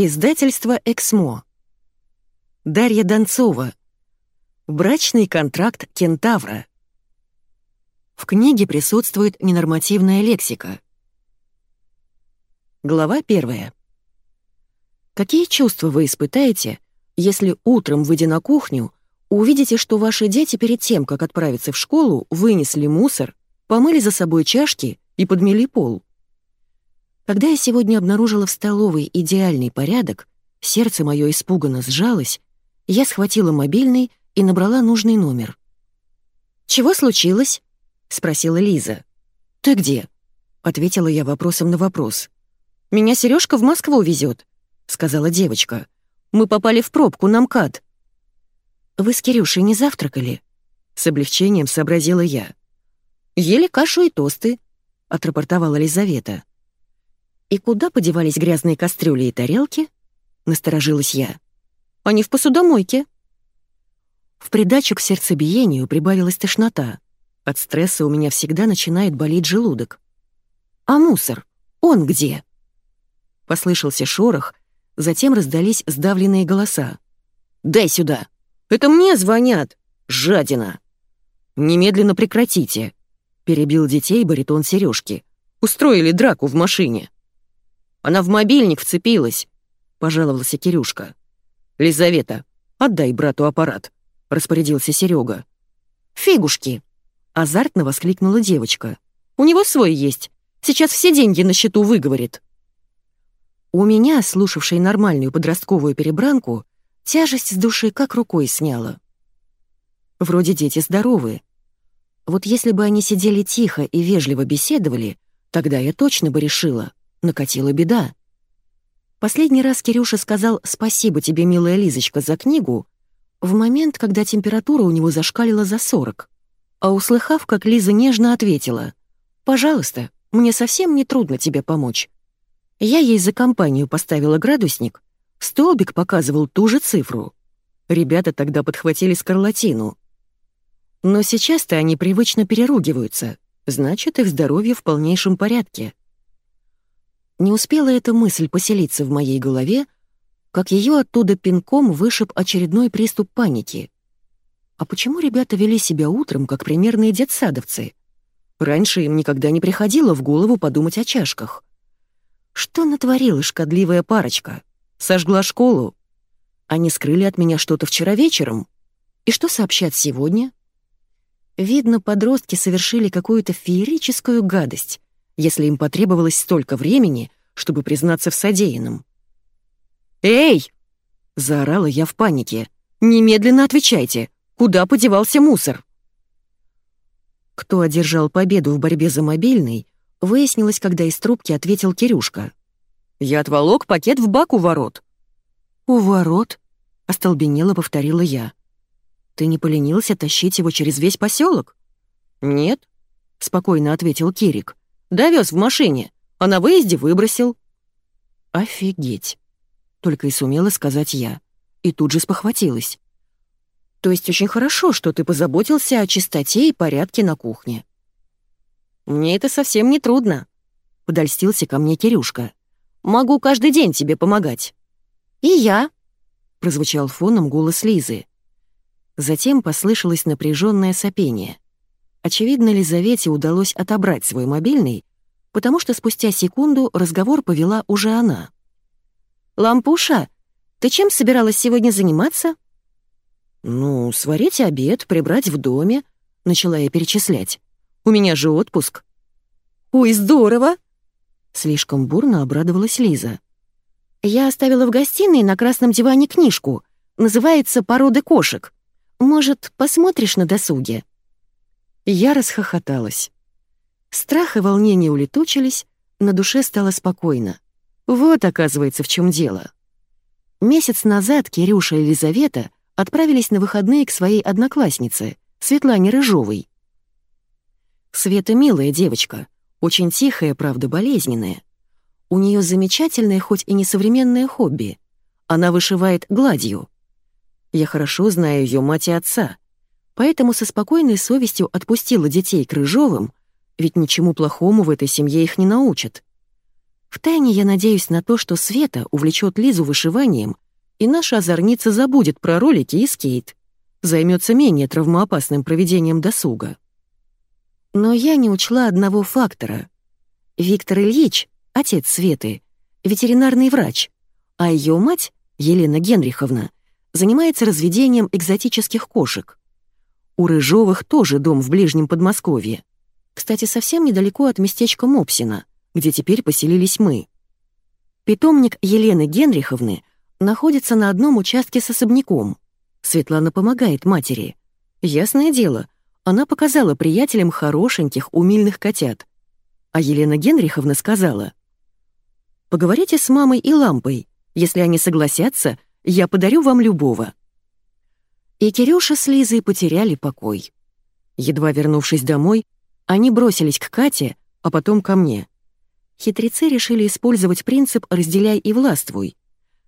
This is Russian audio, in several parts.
Издательство «Эксмо». Дарья Донцова. Брачный контракт кентавра. В книге присутствует ненормативная лексика. Глава первая. Какие чувства вы испытаете, если утром, выйдя на кухню, увидите, что ваши дети перед тем, как отправиться в школу, вынесли мусор, помыли за собой чашки и подмели пол? Когда я сегодня обнаружила в столовой идеальный порядок, сердце мое испуганно сжалось, я схватила мобильный и набрала нужный номер. «Чего случилось?» — спросила Лиза. «Ты где?» — ответила я вопросом на вопрос. «Меня Сережка в Москву везет, сказала девочка. «Мы попали в пробку на МКАД». «Вы с Кирюшей не завтракали?» — с облегчением сообразила я. «Ели кашу и тосты», — отрапортовала Лизавета. «И куда подевались грязные кастрюли и тарелки?» — насторожилась я. «Они в посудомойке». В придачу к сердцебиению прибавилась тошнота. От стресса у меня всегда начинает болеть желудок. «А мусор? Он где?» Послышался шорох, затем раздались сдавленные голоса. «Дай сюда! Это мне звонят! Жадина!» «Немедленно прекратите!» — перебил детей баритон Сережки. «Устроили драку в машине!» Она в мобильник вцепилась», — пожаловался Кирюшка. «Лизавета, отдай брату аппарат», — распорядился Серега. «Фигушки!» — азартно воскликнула девочка. «У него свой есть. Сейчас все деньги на счету выговорит». У меня, слушавшей нормальную подростковую перебранку, тяжесть с души как рукой сняла. Вроде дети здоровые. Вот если бы они сидели тихо и вежливо беседовали, тогда я точно бы решила, накатила беда. Последний раз Кирюша сказал «Спасибо тебе, милая Лизочка, за книгу» в момент, когда температура у него зашкалила за 40. А услыхав, как Лиза нежно ответила «Пожалуйста, мне совсем не трудно тебе помочь». Я ей за компанию поставила градусник, столбик показывал ту же цифру. Ребята тогда подхватили скарлатину. Но сейчас-то они привычно переругиваются, значит, их здоровье в полнейшем порядке. Не успела эта мысль поселиться в моей голове, как ее оттуда пинком вышиб очередной приступ паники. А почему ребята вели себя утром, как примерные детсадовцы? Раньше им никогда не приходило в голову подумать о чашках. Что натворила шкодливая парочка? Сожгла школу? Они скрыли от меня что-то вчера вечером? И что сообщат сегодня? Видно, подростки совершили какую-то феерическую гадость, если им потребовалось столько времени, чтобы признаться в содеянном. «Эй!» — заорала я в панике. «Немедленно отвечайте! Куда подевался мусор?» Кто одержал победу в борьбе за мобильный, выяснилось, когда из трубки ответил Кирюшка. «Я отволок пакет в бак у ворот». «У ворот?» — остолбенело повторила я. «Ты не поленился тащить его через весь поселок? «Нет», — спокойно ответил Кирик. Довез в машине, а на выезде выбросил». «Офигеть!» — только и сумела сказать я. И тут же спохватилась. «То есть очень хорошо, что ты позаботился о чистоте и порядке на кухне». «Мне это совсем не трудно», — подольстился ко мне Кирюшка. «Могу каждый день тебе помогать». «И я», — прозвучал фоном голос Лизы. Затем послышалось напряженное сопение — Очевидно, Лизавете удалось отобрать свой мобильный, потому что спустя секунду разговор повела уже она. «Лампуша, ты чем собиралась сегодня заниматься?» «Ну, сварить обед, прибрать в доме», — начала я перечислять. «У меня же отпуск». «Ой, здорово!» Слишком бурно обрадовалась Лиза. «Я оставила в гостиной на красном диване книжку. Называется «Породы кошек». Может, посмотришь на досуге?» Я расхохоталась. Страх и волнение улетучились, на душе стало спокойно. Вот, оказывается, в чем дело. Месяц назад Кирюша и Елизавета отправились на выходные к своей однокласснице, Светлане Рыжовой. Света милая девочка, очень тихая, правда, болезненная. У нее замечательное, хоть и несовременное хобби. Она вышивает гладью. Я хорошо знаю ее мать и отца — поэтому со спокойной совестью отпустила детей к Рыжовым, ведь ничему плохому в этой семье их не научат. Втайне я надеюсь на то, что Света увлечет Лизу вышиванием, и наша озорница забудет про ролики и скейт, займется менее травмоопасным проведением досуга. Но я не учла одного фактора. Виктор Ильич, отец Светы, ветеринарный врач, а ее мать, Елена Генриховна, занимается разведением экзотических кошек. У Рыжовых тоже дом в ближнем Подмосковье. Кстати, совсем недалеко от местечка Мопсина, где теперь поселились мы. Питомник Елены Генриховны находится на одном участке с особняком. Светлана помогает матери. Ясное дело, она показала приятелям хорошеньких, умильных котят. А Елена Генриховна сказала, «Поговорите с мамой и лампой. Если они согласятся, я подарю вам любого». И Кирюша с Лизой потеряли покой. Едва вернувшись домой, они бросились к Кате, а потом ко мне. Хитрецы решили использовать принцип «разделяй и властвуй».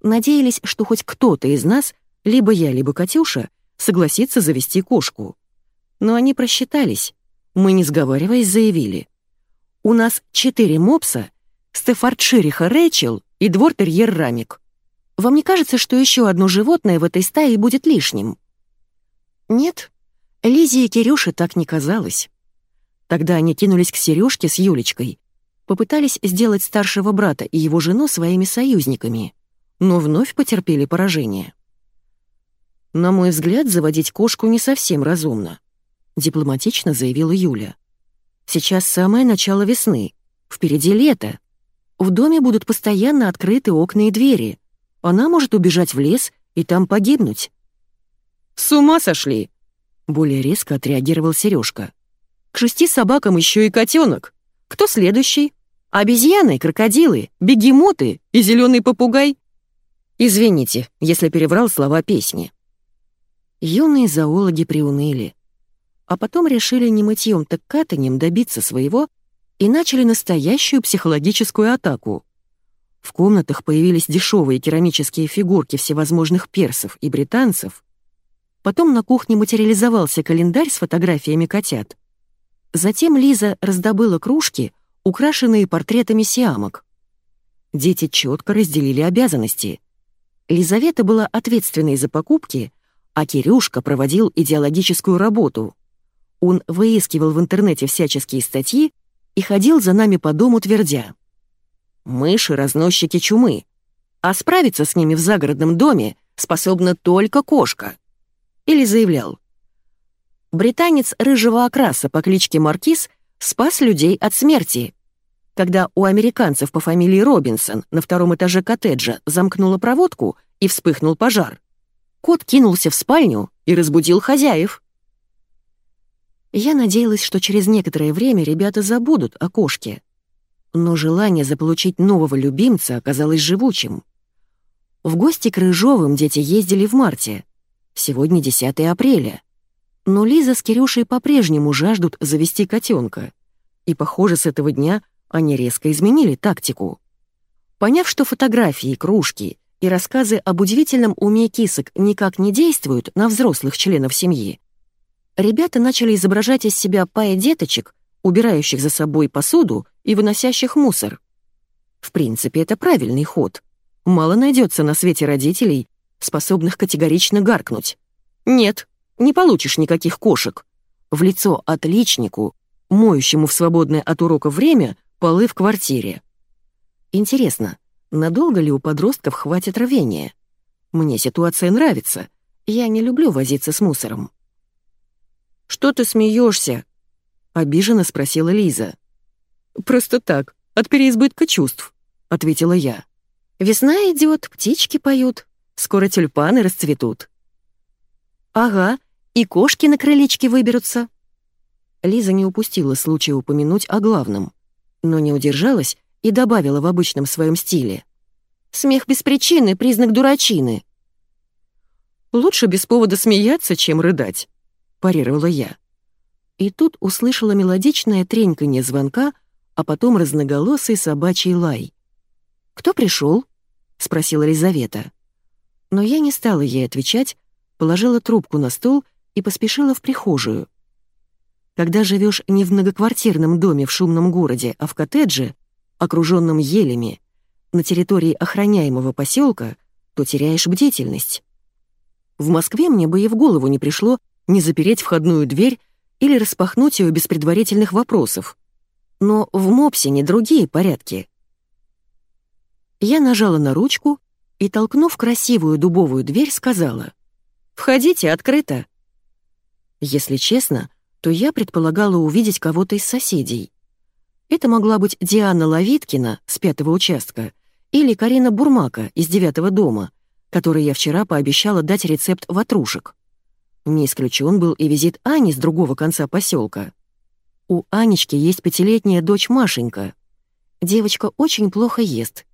Надеялись, что хоть кто-то из нас, либо я, либо Катюша, согласится завести кошку. Но они просчитались. Мы, не сговариваясь, заявили. У нас четыре мопса, стефардшириха Рэйчел и двор-терьер Рамик. Вам не кажется, что еще одно животное в этой стае будет лишним? Нет, Лизе и Кирюше так не казалось. Тогда они кинулись к Сережке с Юлечкой, попытались сделать старшего брата и его жену своими союзниками, но вновь потерпели поражение. На мой взгляд, заводить кошку не совсем разумно. — дипломатично заявила Юля. «Сейчас самое начало весны. Впереди лето. В доме будут постоянно открыты окна и двери. Она может убежать в лес и там погибнуть». «С ума сошли!» — более резко отреагировал Сережка. «К шести собакам еще и котенок. Кто следующий? Обезьяны, крокодилы, бегемоты и зеленый попугай?» «Извините, если переврал слова песни». Юные зоологи приуныли а потом решили не мытьем так катанием добиться своего и начали настоящую психологическую атаку. В комнатах появились дешевые керамические фигурки всевозможных персов и британцев. Потом на кухне материализовался календарь с фотографиями котят. Затем Лиза раздобыла кружки, украшенные портретами сиамок. Дети четко разделили обязанности. Лизавета была ответственной за покупки, а Кирюшка проводил идеологическую работу. Он выискивал в интернете всяческие статьи и ходил за нами по дому, твердя. «Мыши — разносчики чумы, а справиться с ними в загородном доме способна только кошка». Или заявлял. Британец рыжего окраса по кличке Маркиз спас людей от смерти. Когда у американцев по фамилии Робинсон на втором этаже коттеджа замкнула проводку и вспыхнул пожар, кот кинулся в спальню и разбудил хозяев. Я надеялась, что через некоторое время ребята забудут о кошке. Но желание заполучить нового любимца оказалось живучим. В гости к Рыжовым дети ездили в марте. Сегодня 10 апреля. Но Лиза с Кирюшей по-прежнему жаждут завести котенка. И, похоже, с этого дня они резко изменили тактику. Поняв, что фотографии, кружки и рассказы об удивительном уме кисок никак не действуют на взрослых членов семьи, ребята начали изображать из себя пая деточек, убирающих за собой посуду и выносящих мусор. В принципе, это правильный ход. Мало найдется на свете родителей, способных категорично гаркнуть. «Нет, не получишь никаких кошек». В лицо отличнику, моющему в свободное от урока время полы в квартире. Интересно, надолго ли у подростков хватит рвения? Мне ситуация нравится. Я не люблю возиться с мусором. «Что ты смеешься? обиженно спросила Лиза. «Просто так, от переизбытка чувств», — ответила я. «Весна идет, птички поют, скоро тюльпаны расцветут». «Ага, и кошки на крылечке выберутся». Лиза не упустила случая упомянуть о главном, но не удержалась и добавила в обычном своем стиле. «Смех без причины — признак дурачины». «Лучше без повода смеяться, чем рыдать», парировала я. И тут услышала мелодичное треньканье звонка, а потом разноголосый собачий лай. «Кто пришел? спросила Лизавета. Но я не стала ей отвечать, положила трубку на стол и поспешила в прихожую. Когда живешь не в многоквартирном доме в шумном городе, а в коттедже, окруженном елями, на территории охраняемого поселка, то теряешь бдительность. В Москве мне бы и в голову не пришло не запереть входную дверь или распахнуть ее без предварительных вопросов. Но в Мопсине другие порядки. Я нажала на ручку и, толкнув красивую дубовую дверь, сказала «Входите, открыто». Если честно, то я предполагала увидеть кого-то из соседей. Это могла быть Диана Лавиткина с пятого участка или Карина Бурмака из девятого дома, которой я вчера пообещала дать рецепт ватрушек. Не исключен был и визит Ани с другого конца поселка. У Анечки есть пятилетняя дочь Машенька. Девочка очень плохо ест.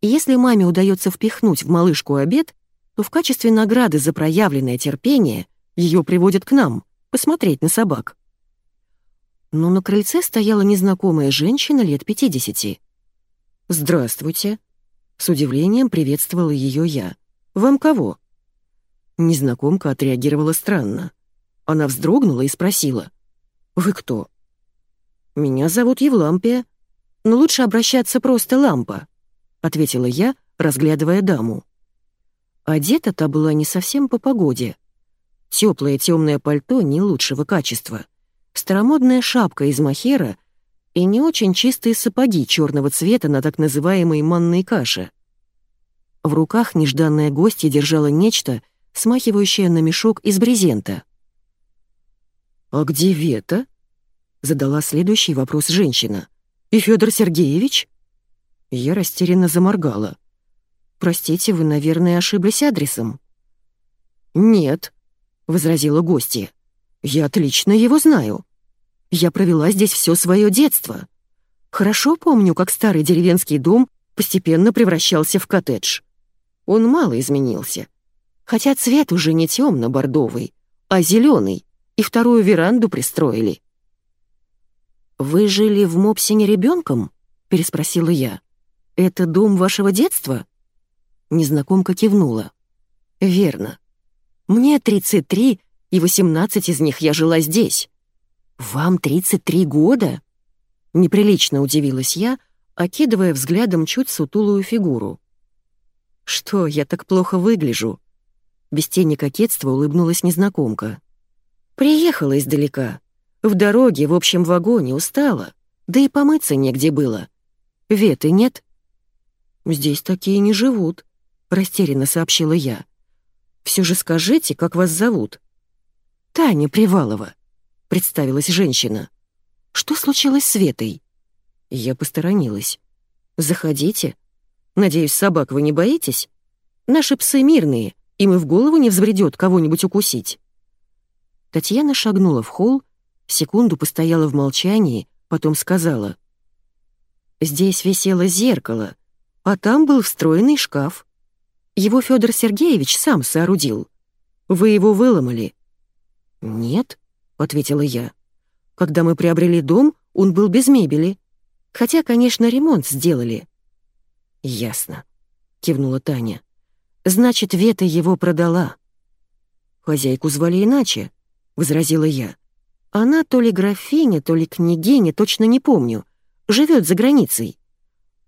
И если маме удается впихнуть в малышку обед, то в качестве награды за проявленное терпение ее приводят к нам, посмотреть на собак. Но на крыльце стояла незнакомая женщина лет 50. «Здравствуйте», — с удивлением приветствовала ее я. «Вам кого?» Незнакомка отреагировала странно. Она вздрогнула и спросила. «Вы кто?» «Меня зовут Евлампия, но лучше обращаться просто Лампа», — ответила я, разглядывая даму. Одета та была не совсем по погоде. Теплое темное пальто не лучшего качества, старомодная шапка из махера и не очень чистые сапоги черного цвета на так называемой манной каше. В руках нежданная гостья держала нечто, смахивающее на мешок из брезента. «А где Вета?» — задала следующий вопрос женщина. «И Федор Сергеевич?» Я растерянно заморгала. «Простите, вы, наверное, ошиблись адресом». «Нет», — возразила гостья. «Я отлично его знаю. Я провела здесь все свое детство. Хорошо помню, как старый деревенский дом постепенно превращался в коттедж. Он мало изменился. Хотя цвет уже не темно-бордовый, а зеленый, и вторую веранду пристроили». «Вы жили в Мопсине ребенком?» — переспросила я. «Это дом вашего детства?» Незнакомка кивнула. «Верно. Мне 33, и 18 из них я жила здесь». «Вам 33 года?» Неприлично удивилась я, окидывая взглядом чуть сутулую фигуру. «Что, я так плохо выгляжу?» Без тени кокетства улыбнулась незнакомка. «Приехала издалека. В дороге, в общем вагоне, устала. Да и помыться негде было. Веты нет?» «Здесь такие не живут», — растерянно сообщила я. «Все же скажите, как вас зовут?» «Таня Привалова», — представилась женщина. «Что случилось с Ветой?» Я посторонилась. «Заходите. Надеюсь, собак вы не боитесь? Наши псы мирные, и в голову не взбредет кого-нибудь укусить». Татьяна шагнула в холл, секунду постояла в молчании, потом сказала. «Здесь висело зеркало, а там был встроенный шкаф. Его Федор Сергеевич сам соорудил. Вы его выломали?» «Нет», — ответила я. «Когда мы приобрели дом, он был без мебели. Хотя, конечно, ремонт сделали». «Ясно», — кивнула Таня. «Значит, Вета его продала». «Хозяйку звали иначе», — возразила я. «Она то ли графиня, то ли княгиня, точно не помню. Живет за границей.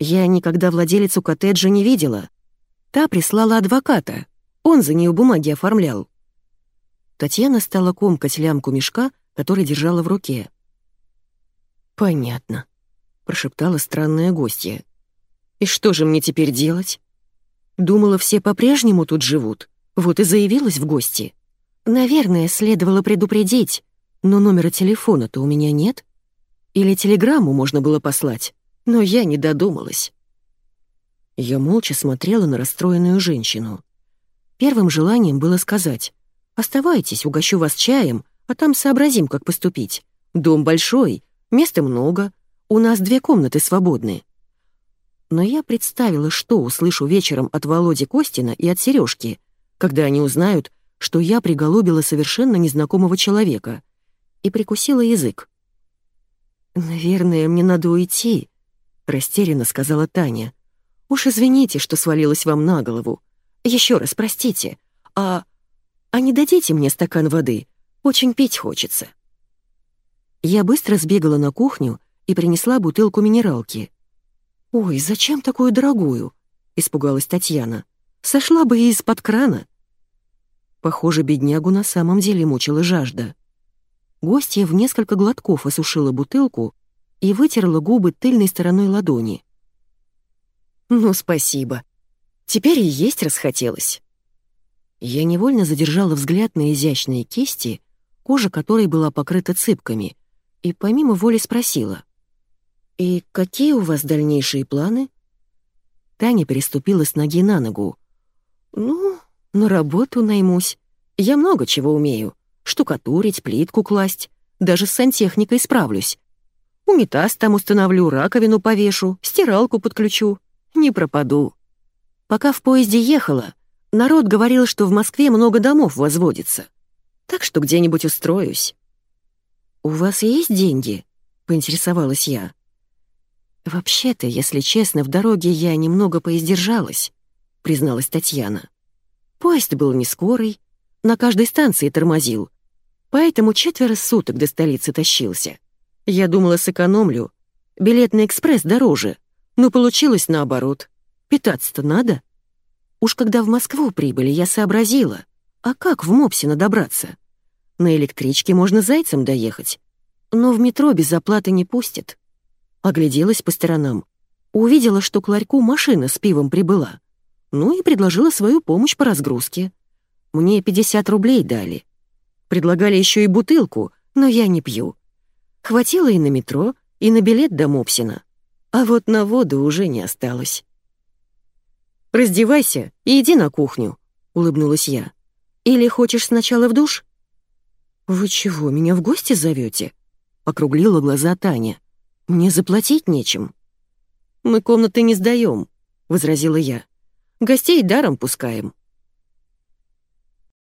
Я никогда владелицу коттеджа не видела. Та прислала адвоката. Он за нее бумаги оформлял. Татьяна стала комкать лямку мешка, который держала в руке. «Понятно», — прошептала странная гостья. «И что же мне теперь делать?» Думала, все по-прежнему тут живут, вот и заявилась в гости. Наверное, следовало предупредить, но номера телефона-то у меня нет. Или телеграмму можно было послать, но я не додумалась. Я молча смотрела на расстроенную женщину. Первым желанием было сказать «Оставайтесь, угощу вас чаем, а там сообразим, как поступить. Дом большой, места много, у нас две комнаты свободны». Но я представила, что услышу вечером от Володи Костина и от Сережки, когда они узнают, что я приголубила совершенно незнакомого человека, и прикусила язык. «Наверное, мне надо уйти», — растерянно сказала Таня. Уж извините, что свалилась вам на голову. Еще раз простите. А... А не дадите мне стакан воды? Очень пить хочется». Я быстро сбегала на кухню и принесла бутылку минералки. «Ой, зачем такую дорогую?» — испугалась Татьяна. «Сошла бы и из-под крана». Похоже, беднягу на самом деле мучила жажда. Гостья в несколько глотков осушила бутылку и вытерла губы тыльной стороной ладони. «Ну, спасибо. Теперь и есть расхотелось». Я невольно задержала взгляд на изящные кисти, кожа которой была покрыта цыпками, и помимо воли спросила. «И какие у вас дальнейшие планы?» Таня переступила с ноги на ногу. «Ну, на работу наймусь. Я много чего умею. Штукатурить, плитку класть. Даже с сантехникой справлюсь. Унитаз там установлю, раковину повешу, стиралку подключу. Не пропаду». Пока в поезде ехала, народ говорил, что в Москве много домов возводится. Так что где-нибудь устроюсь. «У вас есть деньги?» — поинтересовалась я. «Вообще-то, если честно, в дороге я немного поиздержалась», — призналась Татьяна. «Поезд был не скорый, на каждой станции тормозил, поэтому четверо суток до столицы тащился. Я думала, сэкономлю. Билет на экспресс дороже, но получилось наоборот. Питаться-то надо. Уж когда в Москву прибыли, я сообразила, а как в Мопсино добраться? На электричке можно зайцем доехать, но в метро без оплаты не пустят. Огляделась по сторонам. Увидела, что к ларьку машина с пивом прибыла. Ну и предложила свою помощь по разгрузке. Мне 50 рублей дали. Предлагали еще и бутылку, но я не пью. Хватило и на метро, и на билет до Мопсина. А вот на воду уже не осталось. «Раздевайся и иди на кухню», — улыбнулась я. «Или хочешь сначала в душ?» «Вы чего, меня в гости зовете? округлила глаза Таня. Мне заплатить нечем». «Мы комнаты не сдаем», — возразила я. «Гостей даром пускаем».